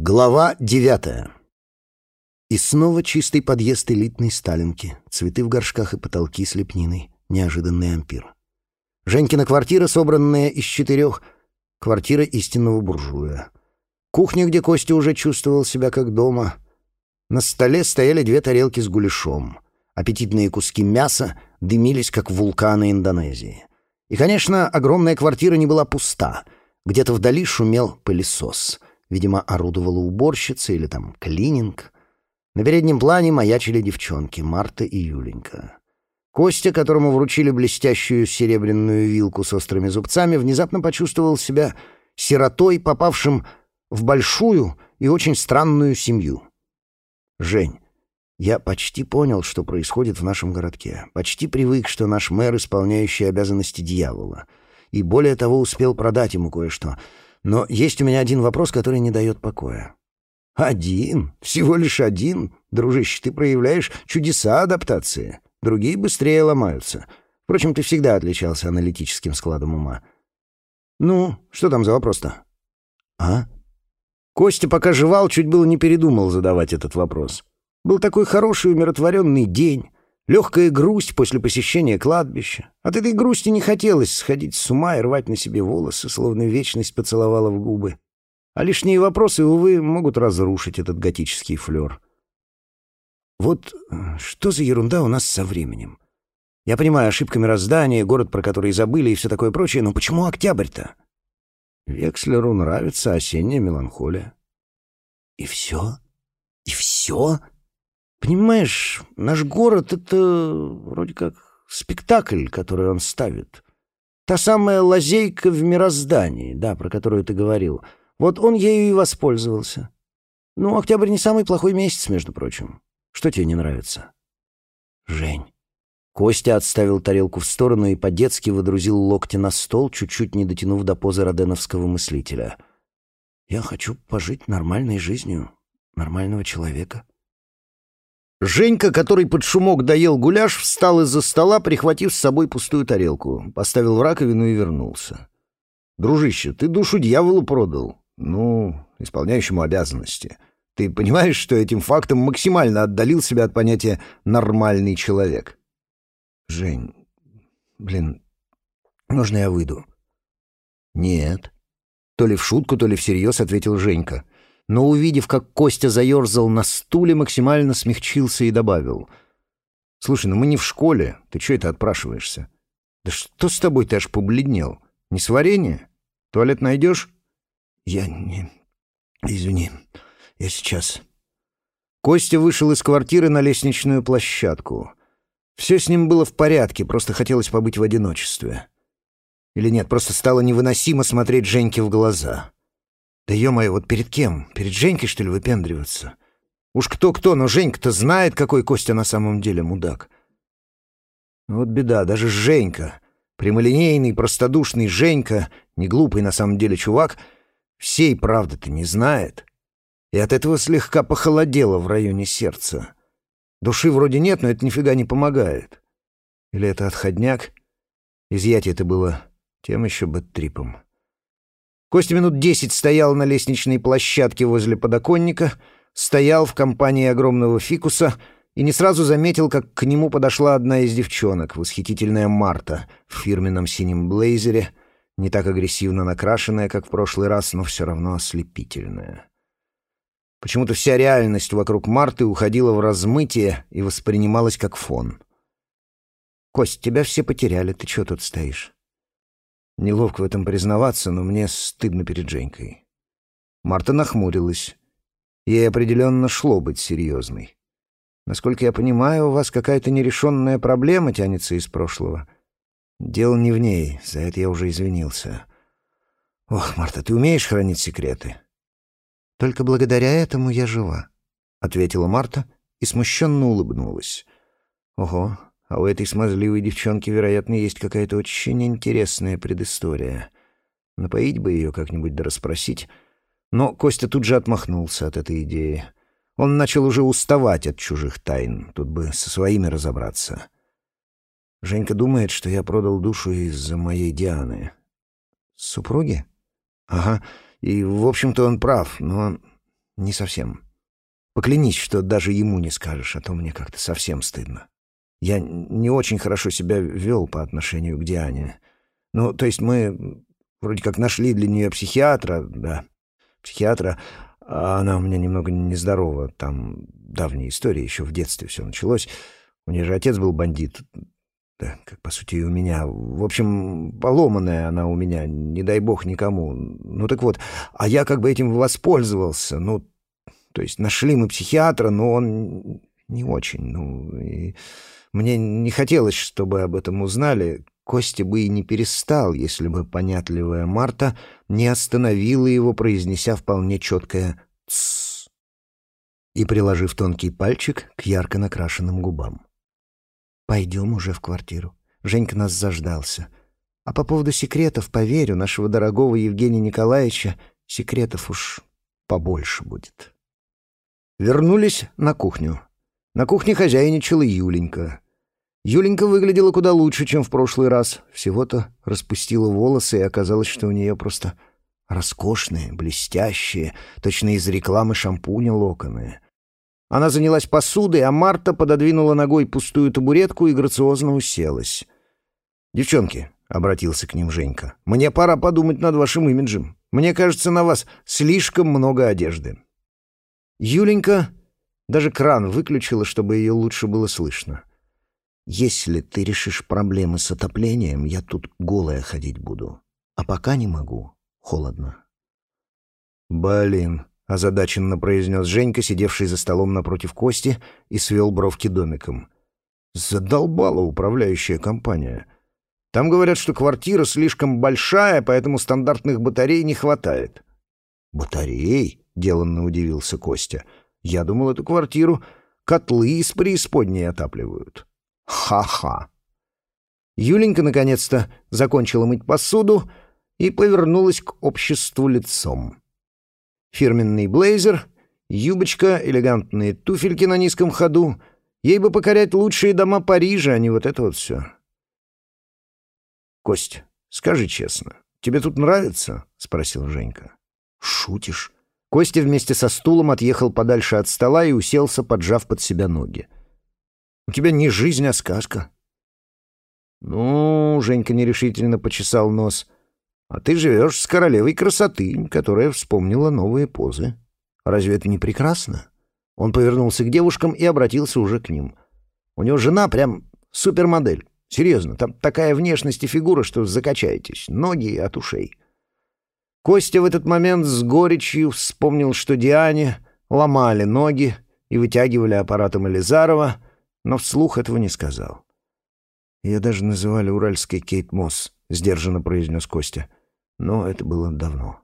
Глава девятая. И снова чистый подъезд элитной Сталинки, цветы в горшках и потолки с лепниной, неожиданный ампир. Женькина квартира, собранная из четырех, квартира истинного буржуя. Кухня, где Костя уже чувствовал себя как дома. На столе стояли две тарелки с гуляшом. Аппетитные куски мяса дымились, как вулканы Индонезии. И, конечно, огромная квартира не была пуста. Где-то вдали шумел пылесос — Видимо, орудовала уборщица или там клининг. На переднем плане маячили девчонки Марта и Юленька. Костя, которому вручили блестящую серебряную вилку с острыми зубцами, внезапно почувствовал себя сиротой, попавшим в большую и очень странную семью. «Жень, я почти понял, что происходит в нашем городке. Почти привык, что наш мэр, исполняющий обязанности дьявола. И более того, успел продать ему кое-что. Но есть у меня один вопрос, который не дает покоя. Один? Всего лишь один? Дружище, ты проявляешь чудеса адаптации. Другие быстрее ломаются. Впрочем, ты всегда отличался аналитическим складом ума. Ну, что там за вопрос-то? А? Костя, пока жевал, чуть было не передумал задавать этот вопрос. Был такой хороший умиротворенный день. Легкая грусть после посещения кладбища. От этой грусти не хотелось сходить с ума и рвать на себе волосы, словно вечность поцеловала в губы. А лишние вопросы, увы, могут разрушить этот готический флер. Вот э, что за ерунда у нас со временем? Я понимаю, ошибка мироздания, город, про который забыли и все такое прочее, но почему октябрь-то? Векслеру нравится осенняя меланхолия. И все? И все? Понимаешь, наш город — это вроде как спектакль, который он ставит. Та самая лазейка в мироздании, да, про которую ты говорил. Вот он ею и воспользовался. Ну, октябрь не самый плохой месяц, между прочим. Что тебе не нравится? Жень. Костя отставил тарелку в сторону и по-детски выдрузил локти на стол, чуть-чуть не дотянув до позы роденовского мыслителя. «Я хочу пожить нормальной жизнью нормального человека». Женька, который под шумок доел гуляш, встал из-за стола, прихватив с собой пустую тарелку, поставил в раковину и вернулся. «Дружище, ты душу дьяволу продал. Ну, исполняющему обязанности. Ты понимаешь, что этим фактом максимально отдалил себя от понятия «нормальный человек»?» «Жень, блин, можно я выйду?» «Нет». То ли в шутку, то ли всерьез ответил Женька — но, увидев, как Костя заерзал на стуле, максимально смягчился и добавил. «Слушай, ну мы не в школе. Ты что это отпрашиваешься? Да что с тобой ты аж побледнел? Не сварение? Туалет найдешь?» «Я не... Извини. Я сейчас...» Костя вышел из квартиры на лестничную площадку. Все с ним было в порядке, просто хотелось побыть в одиночестве. Или нет, просто стало невыносимо смотреть Женьке в глаза. Да ё-моё, вот перед кем? Перед Женькой, что ли, выпендриваться? Уж кто-кто, но Женька-то знает, какой Костя на самом деле мудак. Вот беда, даже Женька, прямолинейный, простодушный Женька, не глупый на самом деле чувак, всей правды-то не знает. И от этого слегка похолодело в районе сердца. Души вроде нет, но это нифига не помогает. Или это отходняк? Изъятие это было тем еще бэт-трипом. Костя минут десять стоял на лестничной площадке возле подоконника, стоял в компании огромного фикуса и не сразу заметил, как к нему подошла одна из девчонок, восхитительная Марта, в фирменном синем блейзере, не так агрессивно накрашенная, как в прошлый раз, но все равно ослепительная. Почему-то вся реальность вокруг Марты уходила в размытие и воспринималась как фон. «Кость, тебя все потеряли, ты чего тут стоишь?» Неловко в этом признаваться, но мне стыдно перед Женькой. Марта нахмурилась. Ей определенно шло быть серьезной. Насколько я понимаю, у вас какая-то нерешенная проблема тянется из прошлого. Дело не в ней, за это я уже извинился. Ох, Марта, ты умеешь хранить секреты? Только благодаря этому я жива, — ответила Марта и смущенно улыбнулась. Ого, а у этой смазливой девчонки, вероятно, есть какая-то очень интересная предыстория. Напоить бы ее как-нибудь да расспросить. Но Костя тут же отмахнулся от этой идеи. Он начал уже уставать от чужих тайн. Тут бы со своими разобраться. Женька думает, что я продал душу из-за моей Дианы. Супруги? Ага. И, в общем-то, он прав, но не совсем. Поклянись, что даже ему не скажешь, а то мне как-то совсем стыдно. Я не очень хорошо себя вел по отношению к Диане. Ну, то есть мы вроде как нашли для нее психиатра, да, психиатра, а она у меня немного нездорова. Там давняя история, еще в детстве все началось. У нее же отец был бандит, да, как по сути и у меня. В общем, поломанная она у меня, не дай бог никому. Ну так вот, а я как бы этим воспользовался. Ну, то есть нашли мы психиатра, но он не очень. Ну, и мне не хотелось, чтобы об этом узнали. Костя бы и не перестал, если бы понятливая Марта не остановила его, произнеся вполне четкое «тссс» и приложив тонкий пальчик к ярко накрашенным губам. Пойдем уже в квартиру. Женька нас заждался. А по поводу секретов, поверю, нашего дорогого Евгения Николаевича секретов уж побольше будет. Вернулись на кухню. На кухне хозяйничала Юленька. Юленька выглядела куда лучше, чем в прошлый раз. Всего-то распустила волосы, и оказалось, что у нее просто роскошные, блестящие, точно из рекламы шампуня локоны. Она занялась посудой, а Марта пододвинула ногой пустую табуретку и грациозно уселась. «Девчонки», — обратился к ним Женька, — «мне пора подумать над вашим имиджем. Мне кажется, на вас слишком много одежды». Юленька даже кран выключила, чтобы ее лучше было слышно. «Если ты решишь проблемы с отоплением, я тут голая ходить буду. А пока не могу. Холодно». «Блин», озадаченно произнес Женька, сидевший за столом напротив Кости, и свел бровки домиком. Задолбала управляющая компания. Там говорят, что квартира слишком большая, поэтому стандартных батарей не хватает. Батарей? деланно удивился Костя. Я думал, эту квартиру котлы из преисподней отапливают. Ха-ха. Юленька наконец-то закончила мыть посуду и повернулась к обществу лицом. Фирменный блейзер, юбочка, элегантные туфельки на низком ходу. Ей бы покорять лучшие дома Парижа, а не вот это вот все. «Кость, скажи честно, тебе тут нравится?» — спросил Женька. «Шутишь?» Костя вместе со стулом отъехал подальше от стола и уселся, поджав под себя ноги. «У тебя не жизнь, а сказка». «Ну...» — Женька нерешительно почесал нос — а ты живешь с королевой красоты, которая вспомнила новые позы. Разве это не прекрасно?» Он повернулся к девушкам и обратился уже к ним. «У него жена прям супермодель. Серьезно, там такая внешность и фигура, что закачаетесь. Ноги от ушей». Костя в этот момент с горечью вспомнил, что Диане ломали ноги и вытягивали аппаратом Элизарова, но вслух этого не сказал. «Ее даже называли уральской Кейт Мосс», — сдержанно произнес Костя но это было давно.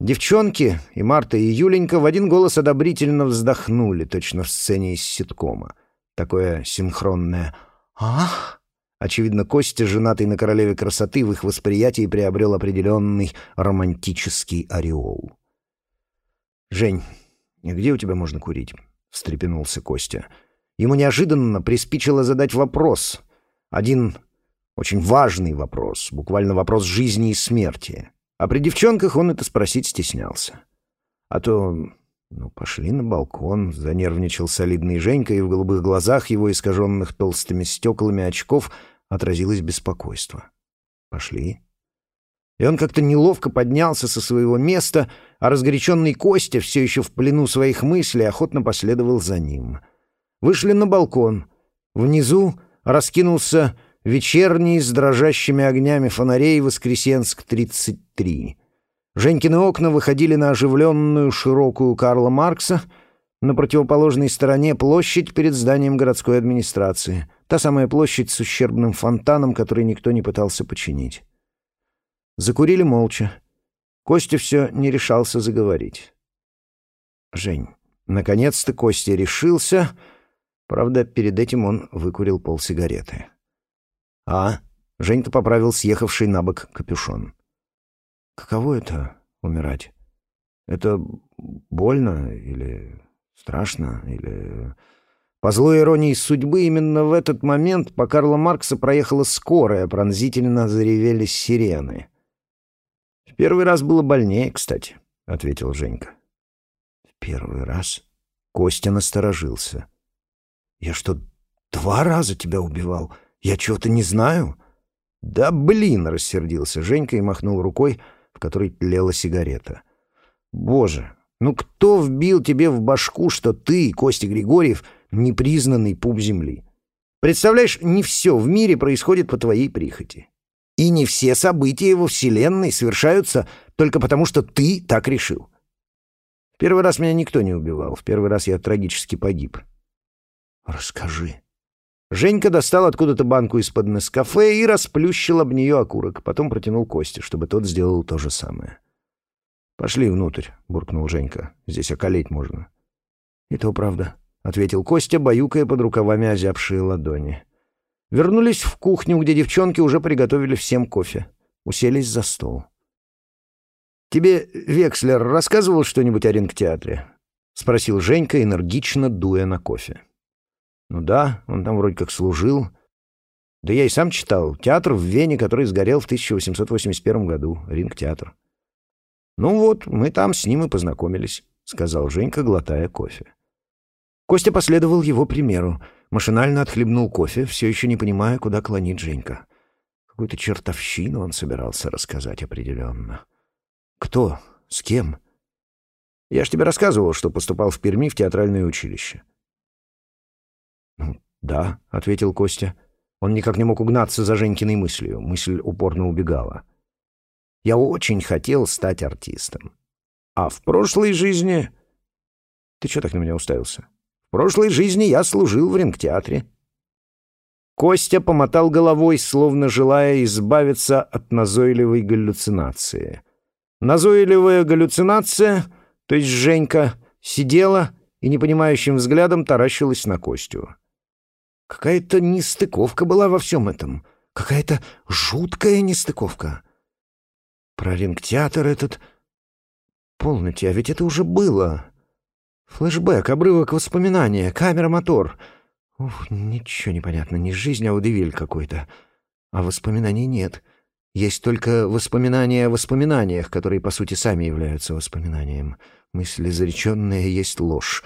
Девчонки, и Марта, и Юленька в один голос одобрительно вздохнули, точно в сцене из ситкома. Такое синхронное «Ах!» Очевидно, Костя, женатый на королеве красоты, в их восприятии приобрел определенный романтический ореол. «Жень, где у тебя можно курить?» — встрепенулся Костя. Ему неожиданно приспичило задать вопрос. Один очень важный вопрос, буквально вопрос жизни и смерти. А при девчонках он это спросить стеснялся. А то... Ну, пошли на балкон, занервничал солидный Женька, и в голубых глазах его, искаженных толстыми стеклами очков, отразилось беспокойство. Пошли. И он как-то неловко поднялся со своего места, а разгоряченный Костя, все еще в плену своих мыслей, охотно последовал за ним. Вышли на балкон. Внизу раскинулся вечерний с дрожащими огнями фонарей Воскресенск-33. Женькины окна выходили на оживленную широкую Карла Маркса, на противоположной стороне площадь перед зданием городской администрации. Та самая площадь с ущербным фонтаном, который никто не пытался починить. Закурили молча. Костя все не решался заговорить. «Жень, наконец-то Костя решился...» Правда, перед этим он выкурил полсигареты. «А?» — Женька поправил съехавший на бок капюшон. «Каково это — умирать? Это больно или страшно, или...» По злой иронии судьбы, именно в этот момент по Карла Маркса проехала скорая, пронзительно заревели сирены. «В первый раз было больнее, кстати», — ответил Женька. Первый раз Костя насторожился. «Я что, два раза тебя убивал? Я чего-то не знаю?» «Да блин!» — рассердился Женька и махнул рукой, в которой тлела сигарета. «Боже, ну кто вбил тебе в башку, что ты, Костя Григорьев, непризнанный пуп земли? Представляешь, не все в мире происходит по твоей прихоти. И не все события во Вселенной совершаются только потому, что ты так решил. Первый раз меня никто не убивал. В первый раз я трагически погиб. Расскажи. Женька достал откуда-то банку из-под Нескафе и расплющил об нее окурок. Потом протянул Косте, чтобы тот сделал то же самое. «Пошли внутрь», — буркнул Женька. «Здесь околеть можно». «И то правда», — ответил Костя, баюкая под рукавами озябшие ладони. Вернулись в кухню, где девчонки уже приготовили всем кофе. Уселись за стол. «Тебе Векслер рассказывал что-нибудь о рингтеатре?» — спросил Женька, энергично дуя на кофе. «Ну да, он там вроде как служил. Да я и сам читал. Театр в Вене, который сгорел в 1881 году. Рингтеатр». «Ну вот, мы там с ним и познакомились», — сказал Женька, глотая кофе. Костя последовал его примеру. Машинально отхлебнул кофе, все еще не понимая, куда клонит Женька. Какую-то чертовщину он собирался рассказать определенно. «Кто? С кем?» «Я ж тебе рассказывал, что поступал в Перми в театральное училище». «Ну, да», — ответил Костя. Он никак не мог угнаться за Женькиной мыслью. Мысль упорно убегала. «Я очень хотел стать артистом. А в прошлой жизни...» «Ты что так на меня уставился?» «В прошлой жизни я служил в рингтеатре». Костя помотал головой, словно желая избавиться от назойливой галлюцинации — Назойливая галлюцинация, то есть Женька, сидела и непонимающим взглядом таращилась на Костю. Какая-то нестыковка была во всем этом. Какая-то жуткая нестыковка. Про рингтеатр этот... Полноте, а ведь это уже было. Флэшбэк, обрывок воспоминания, камера-мотор. Ух, ничего не понятно, не жизнь, а удивиль какой-то. А воспоминаний нет. — есть только воспоминания о воспоминаниях, которые, по сути, сами являются воспоминанием. Мысль изреченная есть ложь.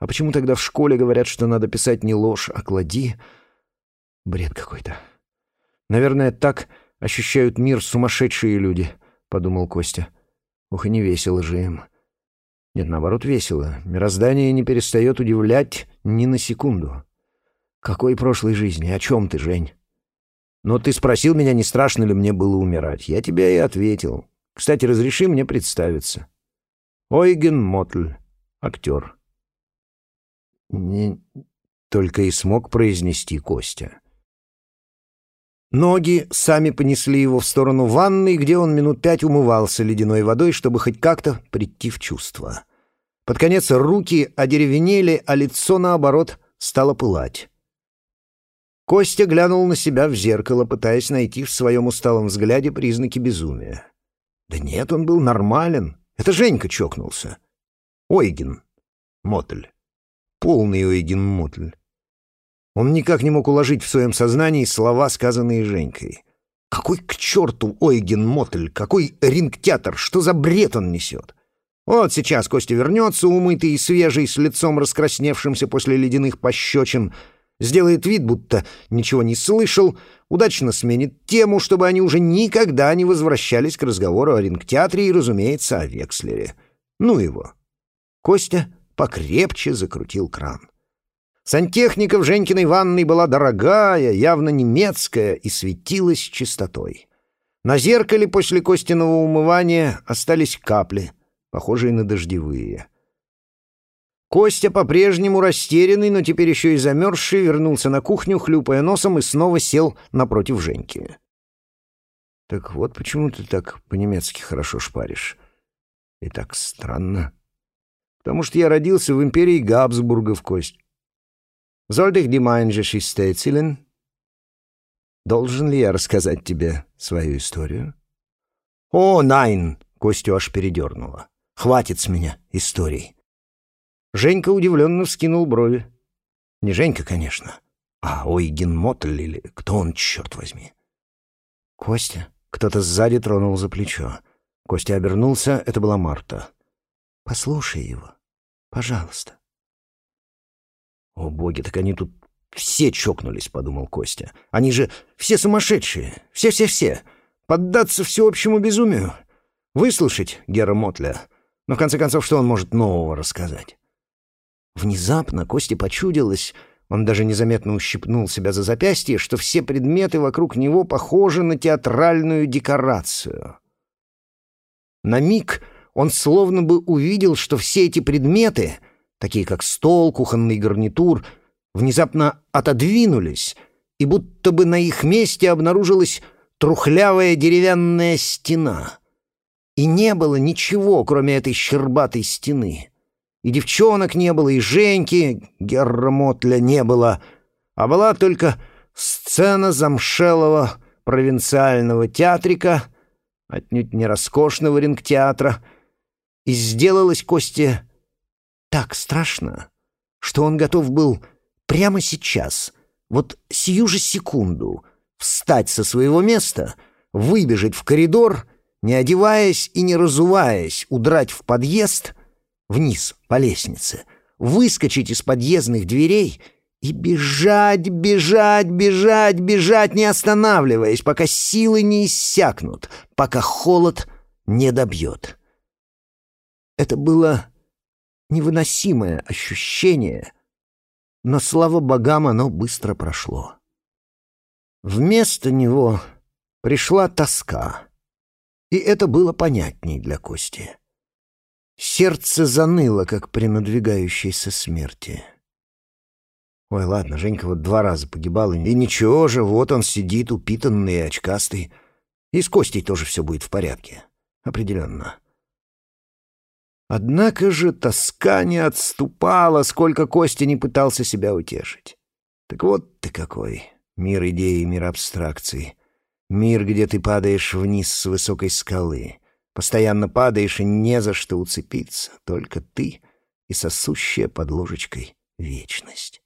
А почему тогда в школе говорят, что надо писать не ложь, а клади? Бред какой-то. Наверное, так ощущают мир сумасшедшие люди, — подумал Костя. Ух, и не весело же им. Нет, наоборот, весело. Мироздание не перестает удивлять ни на секунду. Какой прошлой жизни? О чем ты, Жень? Но ты спросил меня, не страшно ли мне было умирать. Я тебе и ответил. Кстати, разреши мне представиться. Ойген Мотль, актер. Не только и смог произнести Костя. Ноги сами понесли его в сторону ванной, где он минут пять умывался ледяной водой, чтобы хоть как-то прийти в чувство. Под конец руки одеревенели, а лицо, наоборот, стало пылать. Костя глянул на себя в зеркало, пытаясь найти в своем усталом взгляде признаки безумия. Да нет, он был нормален. Это Женька чокнулся. Ойген. Мотль. Полный Ойген Мотль. Он никак не мог уложить в своем сознании слова, сказанные Женькой. Какой к черту Ойген Мотль? Какой рингтеатр? Что за бред он несет? Вот сейчас Костя вернется, умытый и свежий, с лицом раскрасневшимся после ледяных пощечин, сделает вид, будто ничего не слышал, удачно сменит тему, чтобы они уже никогда не возвращались к разговору о рингтеатре и, разумеется, о Векслере. Ну его. Костя покрепче закрутил кран. Сантехника в Женькиной ванной была дорогая, явно немецкая и светилась чистотой. На зеркале после Костиного умывания остались капли, похожие на дождевые. Костя, по-прежнему растерянный, но теперь еще и замерзший, вернулся на кухню, хлюпая носом, и снова сел напротив Женьки. «Так вот почему ты так по-немецки хорошо шпаришь. И так странно. Потому что я родился в империи Габсбургов, Кость. Sollte ich die meine Geschichte erzählen? Должен ли я рассказать тебе свою историю?» «О, найн!» — Костю аж передернуло. «Хватит с меня историй». Женька удивленно вскинул брови. Не Женька, конечно, а Ойген Мотль или кто он, черт возьми. Костя? Кто-то сзади тронул за плечо. Костя обернулся, это была Марта. «Послушай его. Пожалуйста». «О, боги, так они тут все чокнулись», — подумал Костя. «Они же все сумасшедшие, все-все-все. Поддаться всеобщему безумию. Выслушать Гера Мотля. Но, в конце концов, что он может нового рассказать?» Внезапно Косте почудилось, он даже незаметно ущипнул себя за запястье, что все предметы вокруг него похожи на театральную декорацию. На миг он словно бы увидел, что все эти предметы, такие как стол, кухонный гарнитур, внезапно отодвинулись, и будто бы на их месте обнаружилась трухлявая деревянная стена. И не было ничего, кроме этой щербатой стены. И девчонок не было, и Женьки, Гермотля не было, а была только сцена замшелого провинциального театрика, отнюдь не роскошного рингтеатра, и сделалось Косте так страшно, что он готов был прямо сейчас, вот сию же секунду, встать со своего места, выбежать в коридор, не одеваясь и не разуваясь, удрать в подъезд, вниз по лестнице, выскочить из подъездных дверей и бежать, бежать, бежать, бежать, не останавливаясь, пока силы не иссякнут, пока холод не добьет. Это было невыносимое ощущение, но, слава богам, оно быстро прошло. Вместо него пришла тоска, и это было понятней для Кости. Сердце заныло, как при надвигающейся смерти. Ой, ладно, Женька вот два раза погибал, и ничего же, вот он сидит, упитанный и очкастый. И с Костей тоже все будет в порядке. Определенно. Однако же тоска не отступала, сколько Костя не пытался себя утешить. Так вот ты какой. Мир идеи, мир абстракций. Мир, где ты падаешь вниз с высокой скалы. Постоянно падаешь и не за что уцепиться. Только ты и сосущая под ложечкой вечность.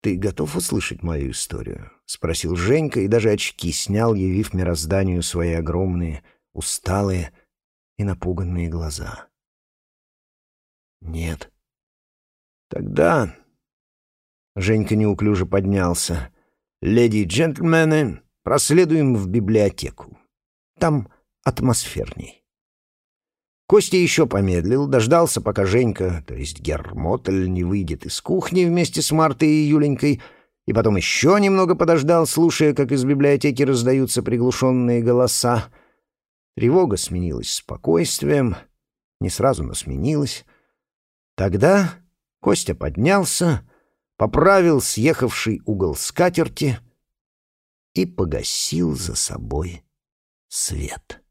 «Ты готов услышать мою историю?» — спросил Женька и даже очки снял, явив мирозданию свои огромные, усталые, и напуганные глаза. «Нет». «Тогда...» Женька неуклюже поднялся. «Леди и джентльмены, проследуем в библиотеку. Там атмосферней». Костя еще помедлил, дождался, пока Женька, то есть Гермотель, не выйдет из кухни вместе с Мартой и Юленькой, и потом еще немного подождал, слушая, как из библиотеки раздаются приглушенные голоса. Тревога сменилась спокойствием, не сразу, но сменилась. Тогда Костя поднялся, поправил съехавший угол скатерти и погасил за собой свет.